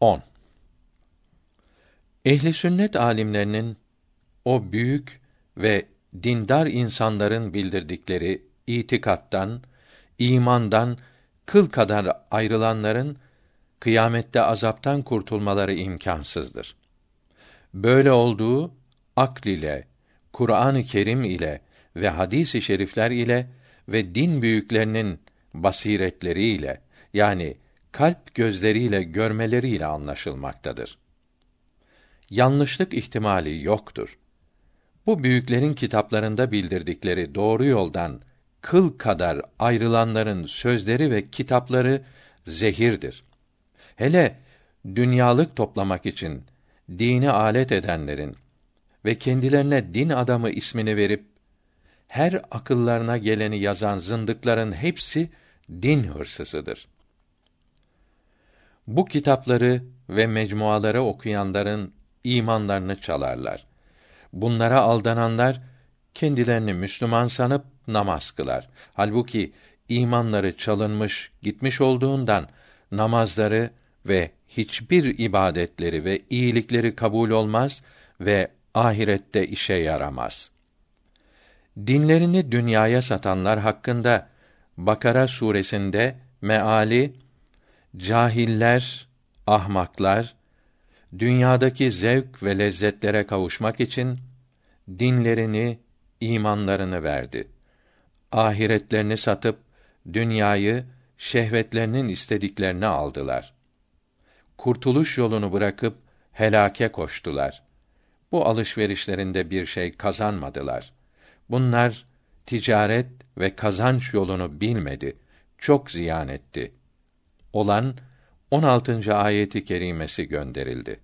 10. Ehli sünnet alimlerinin o büyük ve dindar insanların bildirdikleri itikattan, imandan kıl kadar ayrılanların kıyamette azaptan kurtulmaları imkansızdır. Böyle olduğu akl ile, Kur'an-ı Kerim ile ve hadis-i şerifler ile ve din büyüklerinin basiretleriyle yani kalp gözleriyle görmeleriyle anlaşılmaktadır. Yanlışlık ihtimali yoktur. Bu büyüklerin kitaplarında bildirdikleri doğru yoldan kıl kadar ayrılanların sözleri ve kitapları zehirdir. Hele dünyalık toplamak için dini alet edenlerin ve kendilerine din adamı ismini verip her akıllarına geleni yazan zındıkların hepsi din hırsızıdır. Bu kitapları ve mecmuaları okuyanların imanlarını çalarlar. Bunlara aldananlar kendilerini Müslüman sanıp namaz kılar. Halbuki imanları çalınmış, gitmiş olduğundan namazları ve hiçbir ibadetleri ve iyilikleri kabul olmaz ve ahirette işe yaramaz. Dinlerini dünyaya satanlar hakkında Bakara suresinde meali cahiller, ahmaklar dünyadaki zevk ve lezzetlere kavuşmak için dinlerini, imanlarını verdi. Ahiretlerini satıp dünyayı şehvetlerinin istediklerini aldılar. Kurtuluş yolunu bırakıp helake koştular. Bu alışverişlerinde bir şey kazanmadılar. Bunlar ticaret ve kazanç yolunu bilmedi. Çok ziyan etti. Olan 16. ayeti kerimesi gönderildi.